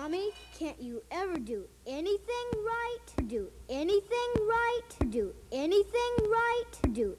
Mommy, can't you ever do anything right? Do anything right? Do anything right? Do